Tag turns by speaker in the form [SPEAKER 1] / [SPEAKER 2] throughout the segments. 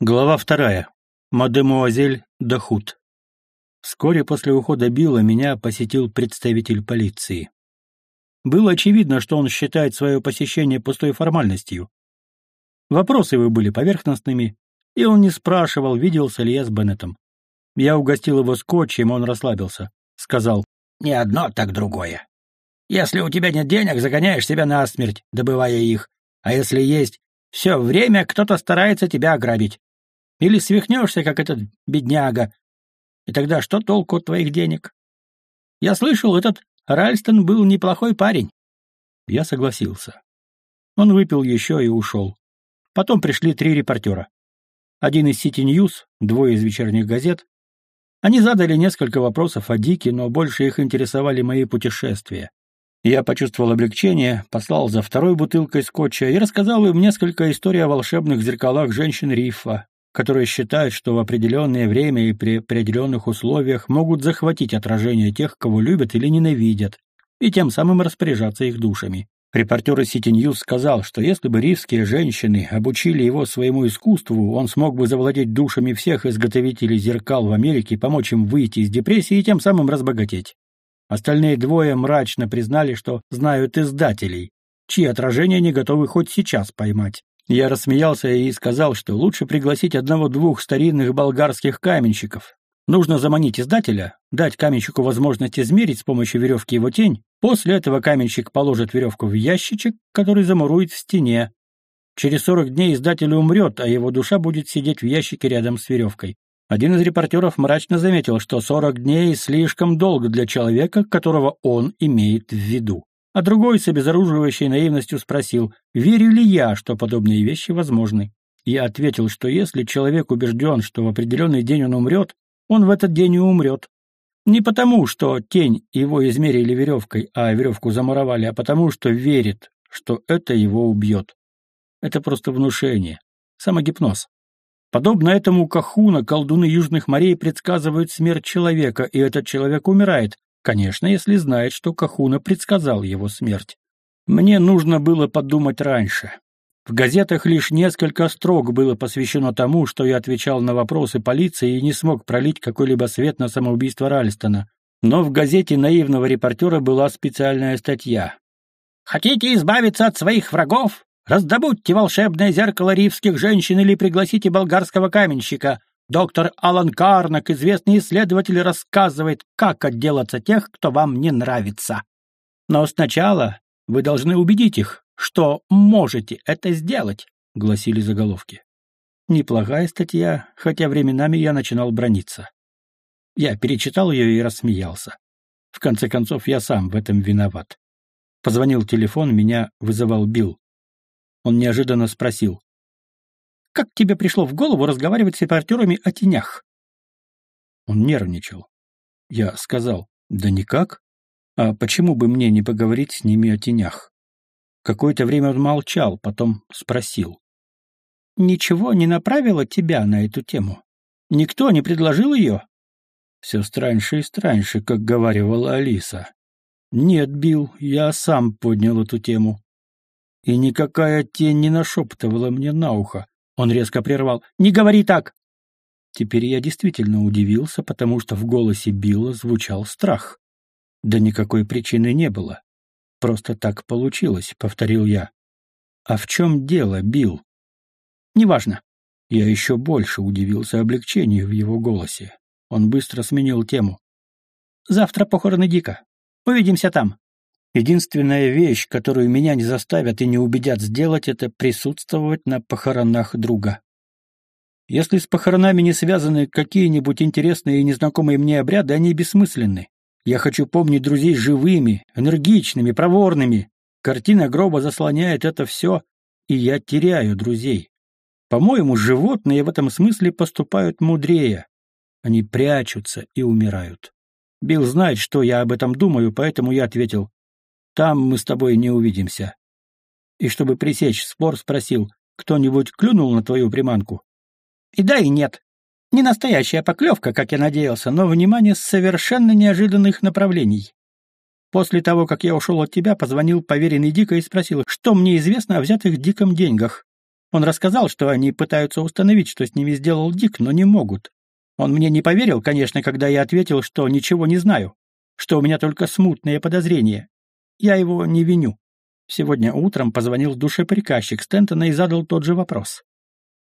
[SPEAKER 1] Глава вторая. Мадемуазель Дахут. Вскоре после ухода Билла меня посетил представитель полиции. Было очевидно, что он считает свое посещение пустой формальностью. Вопросы его были поверхностными, и он не спрашивал, виделся ли я с Беннетом. Я угостил его скотчем, он расслабился. Сказал,
[SPEAKER 2] «Не одно, так другое. Если у тебя нет денег, загоняешь себя насмерть, добывая их, а если есть, все время кто-то старается тебя ограбить. Или свихнешься, как этот бедняга. И тогда что толку от твоих денег? Я слышал, этот Ральстон был неплохой парень. Я согласился. Он выпил еще и ушел. Потом пришли три репортера. Один из City News, двое из вечерних газет. Они задали несколько вопросов о Дике, но больше их интересовали мои путешествия. Я почувствовал облегчение, послал за второй бутылкой скотча и рассказал им несколько историй о волшебных зеркалах женщин Рифа, которые считают, что в определенное время и при определенных условиях могут захватить отражение тех, кого любят или ненавидят, и тем самым распоряжаться их душами. Репортер из City сказал, что если бы ривские женщины обучили его своему искусству, он смог бы завладеть душами всех изготовителей зеркал в Америке помочь им выйти из депрессии и тем самым разбогатеть. Остальные двое мрачно признали, что знают издателей, чьи отражения не готовы хоть сейчас поймать. Я рассмеялся и сказал, что лучше пригласить одного-двух старинных болгарских каменщиков. Нужно заманить издателя, дать каменщику возможность измерить с помощью веревки его тень, после этого каменщик положит веревку в ящичек, который замурует в стене. Через сорок дней издатель умрет, а его душа будет сидеть в ящике рядом с веревкой. Один из репортеров мрачно заметил, что сорок дней слишком долго для человека, которого он имеет в виду а другой с обезоруживающей наивностью спросил, верю ли я, что подобные вещи возможны. Я ответил, что если человек убежден, что в определенный день он умрет, он в этот день и умрет. Не потому, что тень его измерили веревкой, а веревку замуровали, а потому, что верит, что это его убьет. Это просто внушение, самогипноз. Подобно этому Кахуна, колдуны южных морей предсказывают смерть человека, и этот человек умирает, Конечно, если знает, что Кахуна предсказал его смерть. Мне нужно было подумать раньше. В газетах лишь несколько строк было посвящено тому, что я отвечал на вопросы полиции и не смог пролить какой-либо свет на самоубийство Ральстона. Но в газете наивного репортера была специальная статья. «Хотите избавиться от своих врагов? Раздобудьте волшебное зеркало ривских женщин или пригласите болгарского каменщика. Доктор Алан Карнак, известный исследователь, рассказывает, как отделаться тех, кто вам не нравится. Но сначала вы должны убедить их, что можете это сделать, гласили заголовки. Неплохая статья, хотя временами я начинал брониться. Я перечитал ее и рассмеялся. В конце концов, я сам в этом виноват. Позвонил телефон, меня вызывал Билл. Он неожиданно спросил. Как тебе пришло в голову разговаривать с репортерами о тенях?» Он нервничал. Я сказал, «Да никак. А почему бы мне не поговорить с ними о тенях?» Какое-то время он молчал, потом спросил. «Ничего не направило тебя на эту тему? Никто не предложил ее?» Все страньше и страньше, как говаривала Алиса. «Нет, Билл, я сам поднял эту тему. И никакая тень не нашептывала мне на ухо. Он резко прервал. «Не говори так!» Теперь я действительно удивился, потому что в голосе Билла звучал страх. Да никакой причины не было. Просто так получилось, — повторил я. «А в чем дело, Билл?» «Неважно». Я еще больше удивился облегчению в его голосе. Он быстро сменил тему. «Завтра похороны Дика. Увидимся там». Единственная вещь, которую меня не заставят и не убедят сделать, это присутствовать на похоронах друга. Если с похоронами не связаны какие-нибудь интересные и незнакомые мне обряды, они бессмысленны. Я хочу помнить друзей живыми, энергичными, проворными. Картина гроба заслоняет это все, и я теряю друзей. По-моему, животные в этом смысле поступают мудрее. Они прячутся и умирают. Билл знает, что я об этом думаю, поэтому я ответил, там мы с тобой не увидимся. И чтобы пресечь спор, спросил, кто-нибудь клюнул на твою приманку? И да, и нет. Не настоящая поклевка, как я надеялся, но внимание с совершенно неожиданных направлений. После того, как я ушел от тебя, позвонил поверенный Дика и спросил, что мне известно о взятых Диком деньгах.
[SPEAKER 1] Он рассказал, что они пытаются установить, что с ними сделал Дик, но не могут. Он мне не поверил, конечно, когда я ответил, что ничего не знаю, что у меня только смутные подозрения. Я его не виню. Сегодня утром позвонил душеприказчик Стентона и задал тот же вопрос.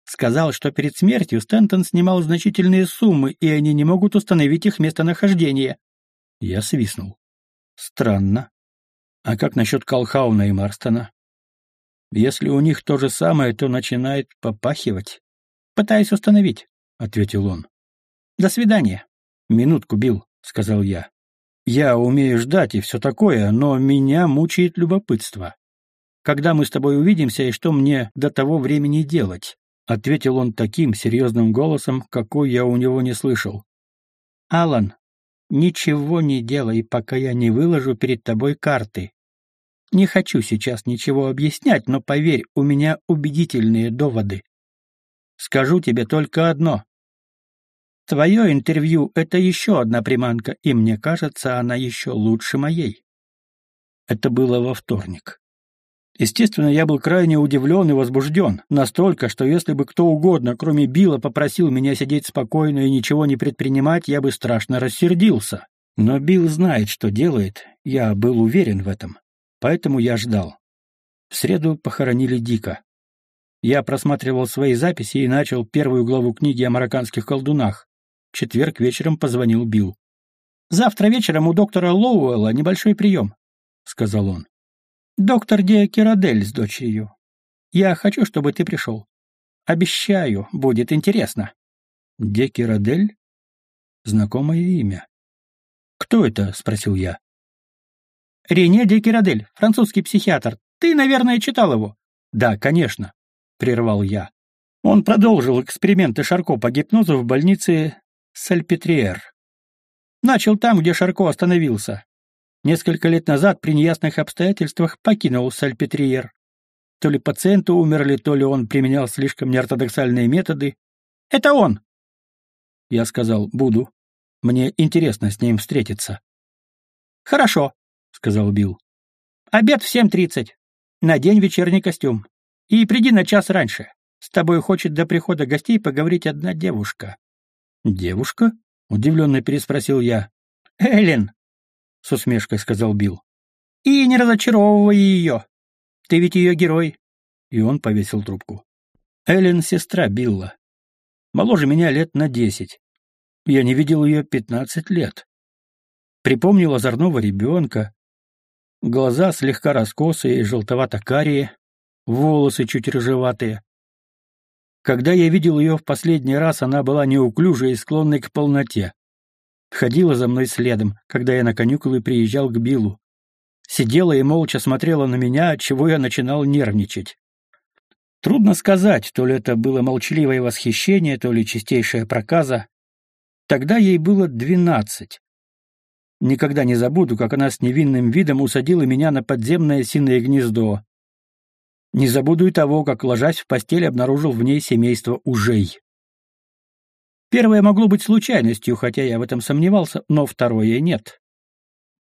[SPEAKER 1] Сказал, что перед смертью Стентон снимал значительные суммы, и они не могут установить их местонахождение. Я свистнул. Странно. А как насчет Колхауна и Марстона? Если у них то же самое, то начинает попахивать. Пытаюсь установить, — ответил он. До свидания. Минутку, Билл, — сказал я. Я умею ждать и все такое, но меня мучает любопытство. Когда мы с тобой увидимся и что мне до того времени делать? Ответил он таким серьезным голосом, какой я у него не слышал. Алан, ничего не делай, пока я не выложу перед тобой карты. Не хочу сейчас ничего объяснять, но поверь, у меня убедительные доводы. Скажу тебе только одно. Твое интервью — это еще одна приманка, и мне кажется, она еще лучше моей. Это было во вторник. Естественно, я был крайне удивлен и возбужден, настолько, что если бы кто угодно, кроме Билла, попросил меня сидеть спокойно и ничего не предпринимать, я бы страшно рассердился. Но Билл знает, что делает, я был уверен в этом. Поэтому я ждал. В среду похоронили Дика. Я просматривал свои записи и начал первую главу книги о марокканских колдунах. Четверг вечером позвонил Билл. «Завтра вечером у доктора Лоуэлла небольшой прием», — сказал он. «Доктор Де Кирадель с дочерью. Я хочу, чтобы ты пришел. Обещаю, будет интересно». «Де Кирадель?» Знакомое имя. «Кто это?» — спросил я. Рене де Кирадель, французский психиатр. Ты, наверное, читал его?» «Да, конечно», — прервал я. Он продолжил эксперименты Шарко по гипнозу в больнице Сальпетриер. Начал там, где Шарко остановился. Несколько лет назад при неясных обстоятельствах покинул Сальпетриер. То ли пациенты умерли, то ли он применял слишком неортодоксальные методы. «Это он!» Я сказал, «Буду. Мне интересно с ним встретиться». «Хорошо», сказал Билл. Обед в семь тридцать. Надень вечерний костюм. И приди на час раньше. С тобой хочет до прихода гостей поговорить одна девушка. Девушка? удивленно переспросил я. Эллен, с усмешкой сказал Билл. И не разочаровывай ее. Ты ведь ее герой. И он повесил трубку. Эллен — сестра Билла. Моложе меня лет на десять. Я не видел ее пятнадцать лет. Припомнил озорного ребенка, Глаза слегка раскосые и желтовато-карие, волосы чуть рыжеватые. Когда я видел ее в последний раз, она была неуклюжей и склонной к полноте. Ходила за мной следом, когда я на каникулы приезжал к Биллу. Сидела и молча смотрела на меня, от чего я начинал нервничать. Трудно сказать, то ли это было молчаливое восхищение, то ли чистейшая проказа. Тогда ей было двенадцать. Никогда не забуду, как она с невинным видом усадила меня на подземное синое гнездо. Не забуду и того, как, ложась в постель, обнаружил в ней семейство ужей. Первое могло быть случайностью, хотя я в этом сомневался, но второе нет.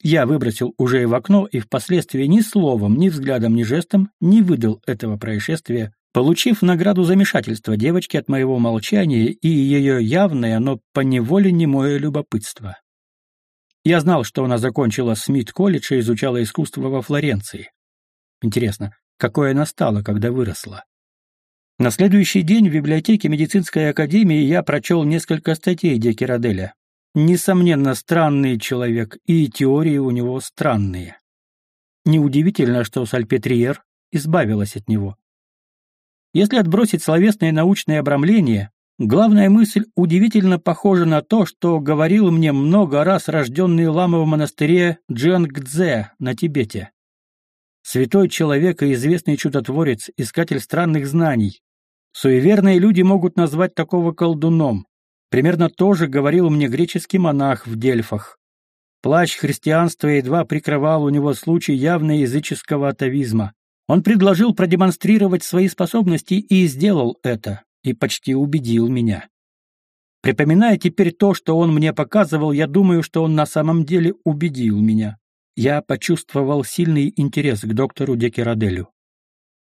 [SPEAKER 1] Я выбросил уже в окно и впоследствии ни словом, ни взглядом, ни жестом не выдал этого происшествия, получив награду замешательства девочки от моего молчания и ее явное, но поневоле немое любопытство. Я знал, что она закончила Смит-колледж и изучала искусство во Флоренции. Интересно, какое она стала, когда выросла? На следующий день в библиотеке медицинской академии я прочел несколько статей Декераделя. Несомненно, странный человек, и теории у него странные. Неудивительно, что Сальпетриер избавилась от него. Если отбросить словесное научное обрамление, Главная мысль удивительно похожа на то, что говорил мне много раз рожденный лама в монастыре Джангдзе на Тибете. Святой человек и известный чудотворец, искатель странных знаний. Суеверные люди могут назвать такого колдуном. Примерно то же говорил мне греческий монах в Дельфах. Плащ христианства едва прикрывал у него случай явно языческого атовизма. Он предложил продемонстрировать свои способности и сделал это и почти убедил меня. Припоминая теперь то, что он мне показывал, я думаю, что он на самом деле убедил меня. Я почувствовал сильный интерес к доктору Декераделю.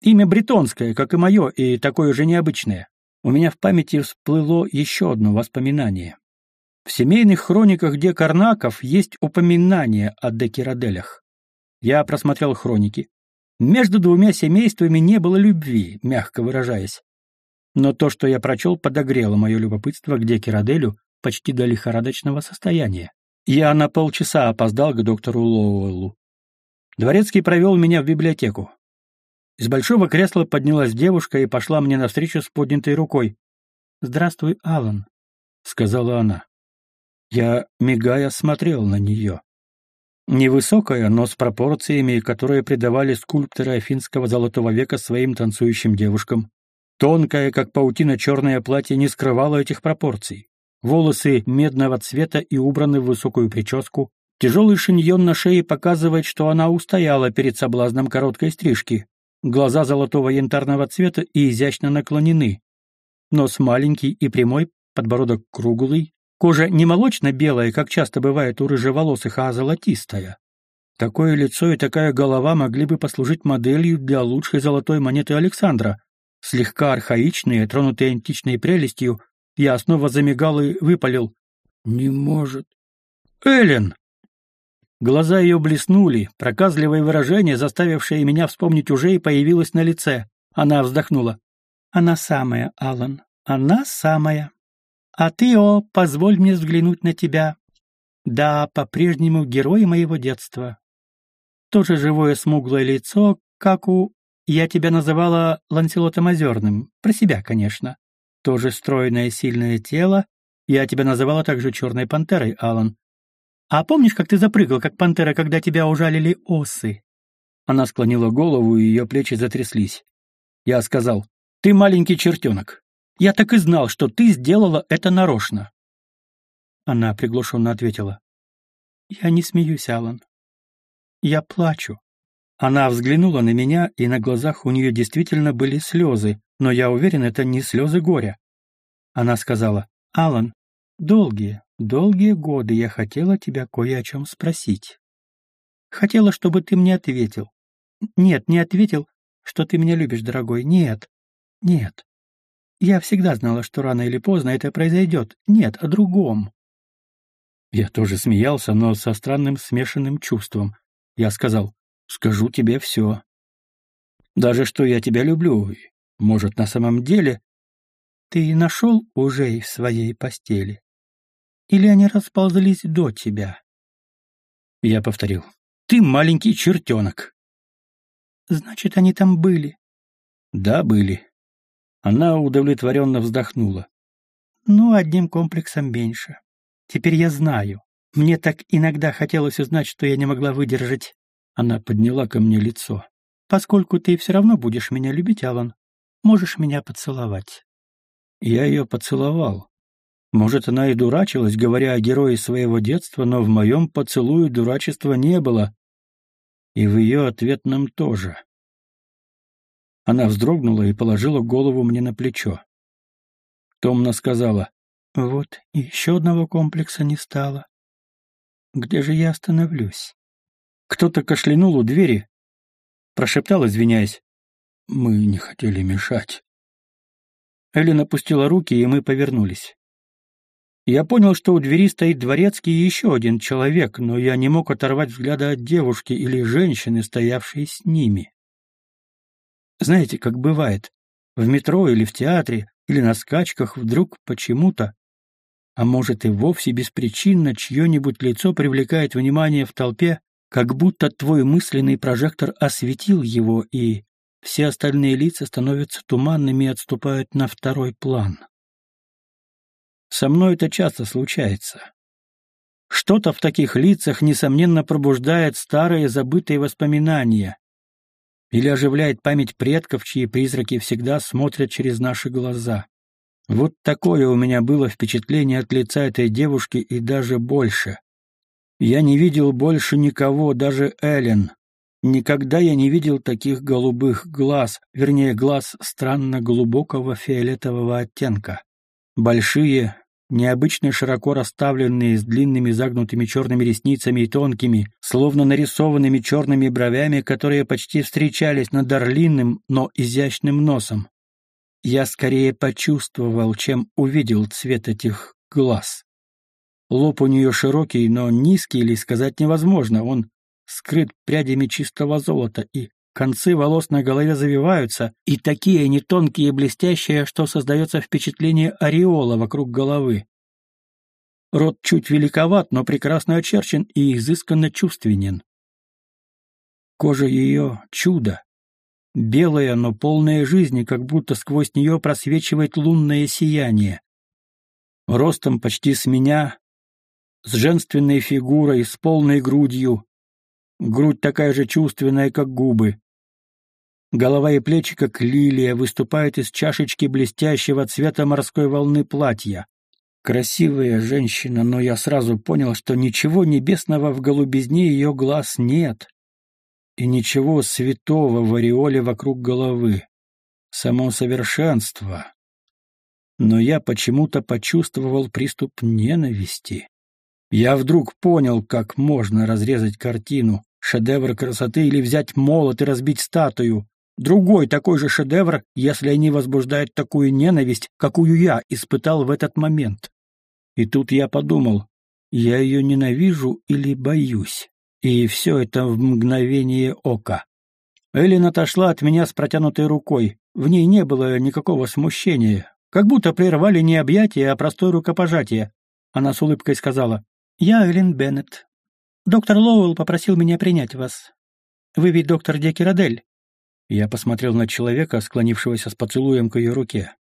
[SPEAKER 1] Имя бретонское, как и мое, и такое же необычное. У меня в памяти всплыло еще одно воспоминание. В семейных хрониках де Карнаков есть упоминание о декираделях. Я просмотрел хроники. Между двумя семействами не было любви, мягко выражаясь. Но то, что я прочел, подогрело мое любопытство к декираделю почти до лихорадочного состояния. Я на полчаса опоздал к доктору Лоуэллу. Дворецкий провел меня в библиотеку. Из большого кресла поднялась девушка и пошла мне навстречу с поднятой рукой. «Здравствуй, Алан», — сказала она. Я, мигая, смотрел на нее. Невысокая, но с пропорциями, которые придавали скульпторы афинского золотого века своим танцующим девушкам. Тонкое, как паутина, черное платье не скрывало этих пропорций. Волосы медного цвета и убраны в высокую прическу. Тяжелый шиньон на шее показывает, что она устояла перед соблазном короткой стрижки. Глаза золотого янтарного цвета и изящно наклонены. Нос маленький и прямой, подбородок круглый, Кожа не молочно-белая, как часто бывает у рыжеволосых, а золотистая. Такое лицо и такая голова могли бы послужить моделью для лучшей золотой монеты Александра. Слегка архаичные, тронутые античной прелестью, я снова замигал и выпалил. «Не может». «Эллен!» Глаза ее блеснули, проказливое выражение, заставившее меня вспомнить уже и появилось на лице. Она вздохнула. «Она самая, Алан, она самая». А ты, о, позволь мне взглянуть на тебя. Да, по-прежнему герой моего детства. Тоже живое смуглое лицо, как у... Я тебя называла Ланселотом Озерным. Про себя, конечно. Тоже стройное сильное тело. Я тебя называла также Черной Пантерой, Алан. А помнишь, как ты запрыгал, как пантера, когда тебя ужалили осы?» Она склонила голову, и ее плечи затряслись. Я сказал, «Ты маленький чертенок. Я так и знал, что ты сделала это нарочно. Она приглушенно ответила. Я не смеюсь, Алан. Я плачу. Она взглянула на меня, и на глазах у нее действительно были слезы, но я уверен, это не слезы горя. Она сказала, «Алан, долгие, долгие годы я хотела тебя кое о чем спросить. Хотела, чтобы ты мне ответил. Нет, не ответил, что ты меня любишь, дорогой, нет, нет. Я всегда знала, что рано или поздно это произойдет. Нет, о другом. Я тоже смеялся, но со странным смешанным чувством. Я сказал, скажу тебе все. Даже что я тебя люблю. Может, на самом деле... Ты нашел уже в своей постели? Или они расползлись до тебя? Я повторил. Ты маленький чертенок. Значит, они там были? Да, были. Она удовлетворенно вздохнула. «Ну, одним комплексом меньше. Теперь я знаю. Мне так иногда хотелось узнать, что я не могла выдержать». Она подняла ко мне лицо. «Поскольку ты все равно будешь меня любить, Алан, можешь меня поцеловать». Я ее поцеловал. Может, она и дурачилась, говоря о герое своего детства, но в моем поцелуе дурачества не было. И в ее ответном тоже. Она вздрогнула и положила голову мне на плечо. Томно сказала, «Вот, еще одного комплекса не стало. Где же я остановлюсь?» Кто-то кашлянул у двери, прошептал, извиняясь, «Мы не хотели мешать». Эллен опустила руки, и мы повернулись. Я понял, что у двери стоит дворецкий и еще один человек, но я не мог оторвать взгляда от девушки или женщины, стоявшей с ними. Знаете, как бывает, в метро или в театре, или на скачках вдруг почему-то, а может и вовсе беспричинно, чье-нибудь лицо привлекает внимание в толпе, как будто твой мысленный прожектор осветил его, и все остальные лица становятся туманными и отступают на второй план. Со мной это часто случается. Что-то в таких лицах, несомненно, пробуждает старые забытые воспоминания, или оживляет память предков, чьи призраки всегда смотрят через наши глаза. Вот такое у меня было впечатление от лица этой девушки и даже больше. Я не видел больше никого, даже Эллен. Никогда я не видел таких голубых глаз, вернее, глаз странно глубокого фиолетового оттенка. Большие, необычно широко расставленные с длинными загнутыми черными ресницами и тонкими, словно нарисованными черными бровями, которые почти встречались над орлиным, но изящным носом. Я скорее почувствовал, чем увидел цвет этих глаз. Лоб у нее широкий, но низкий или сказать невозможно, он скрыт прядями чистого золота, и концы волос на голове завиваются, и такие они тонкие и блестящие, что создается впечатление ореола вокруг головы. Рот чуть великоват, но прекрасно очерчен и изысканно чувственен. Кожа ее — чудо, белая, но полная жизни, как будто сквозь нее просвечивает лунное сияние. Ростом почти с меня, с женственной фигурой, с полной грудью. Грудь такая же чувственная, как губы. Голова и плечи, как лилия, выступают из чашечки блестящего цвета морской волны платья. Красивая женщина, но я сразу понял, что ничего небесного в голубизне ее глаз нет и ничего святого в ореоле вокруг головы. Само совершенство. Но я почему-то почувствовал приступ ненависти. Я вдруг понял, как можно разрезать картину, шедевр красоты или взять молот и разбить статую. Другой такой же шедевр, если они возбуждают такую ненависть, какую я испытал в этот момент. И тут я подумал, я ее ненавижу или боюсь. И все это в мгновение ока. Эллен отошла от меня с протянутой рукой. В ней не было никакого смущения. Как будто прервали не объятия, а простое рукопожатие. Она с улыбкой сказала, «Я Эллен Беннет. Доктор Лоуэлл попросил меня принять вас. Вы ведь доктор Декерадель?» Я посмотрел на человека, склонившегося с поцелуем к ее руке.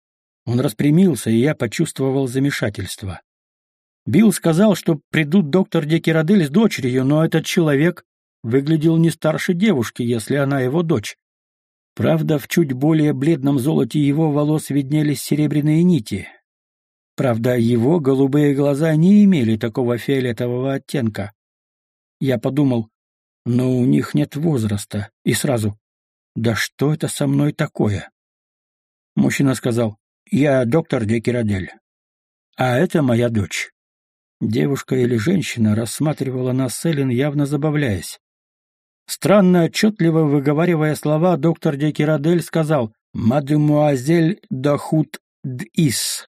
[SPEAKER 1] Он распрямился, и я почувствовал замешательство. Билл сказал, что придут доктор Декирадель с дочерью, но этот человек выглядел не старше девушки, если она его дочь. Правда, в чуть более бледном золоте его волос виднелись серебряные нити. Правда, его голубые глаза не имели такого фиолетового оттенка. Я подумал, но у них нет возраста, и сразу, да что это со мной такое? Мужчина сказал, я доктор Декирадель, а это моя дочь. Девушка или женщина рассматривала нас с Эллен, явно забавляясь. Странно отчетливо выговаривая слова, доктор Декирадель сказал «Мадемуазель Дахут Д'Ис».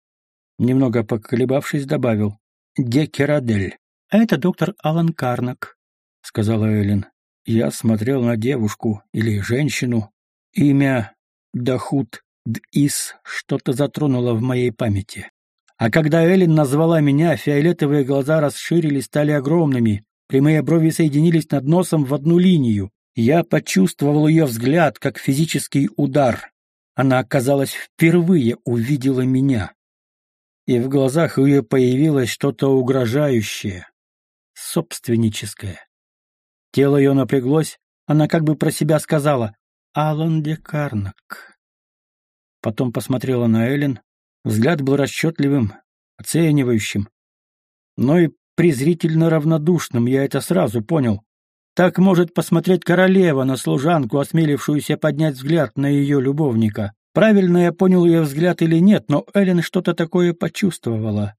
[SPEAKER 1] Немного поколебавшись, добавил «Декирадель». «А это доктор Алан Карнак», — сказала Эллен. Я смотрел на девушку или женщину. Имя Дахут Д'Ис что-то затронуло в моей памяти. А когда Эллен назвала меня, фиолетовые глаза расширились, стали огромными, прямые брови соединились над носом в одну линию. Я почувствовал ее взгляд, как физический удар. Она, казалось, впервые увидела меня. И в глазах ее появилось что-то угрожающее, собственническое. Тело ее напряглось, она как бы про себя сказала «Алан де Карнак». Потом посмотрела на Эллен, Взгляд был расчетливым, оценивающим, но и презрительно равнодушным, я это сразу понял. Так может посмотреть королева на служанку, осмелившуюся поднять взгляд на ее любовника. Правильно я понял ее взгляд или нет, но Эллен что-то такое почувствовала.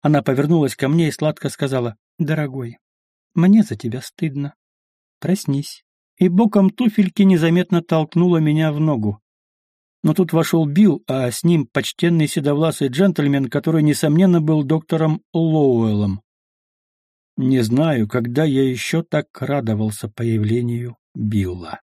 [SPEAKER 1] Она повернулась ко мне и сладко сказала, «Дорогой, мне за тебя стыдно. Проснись». И боком туфельки незаметно толкнула меня в ногу. Но тут вошел Билл, а с ним почтенный седовласый джентльмен, который, несомненно, был доктором Лоуэллом. Не знаю, когда я еще так радовался появлению Билла.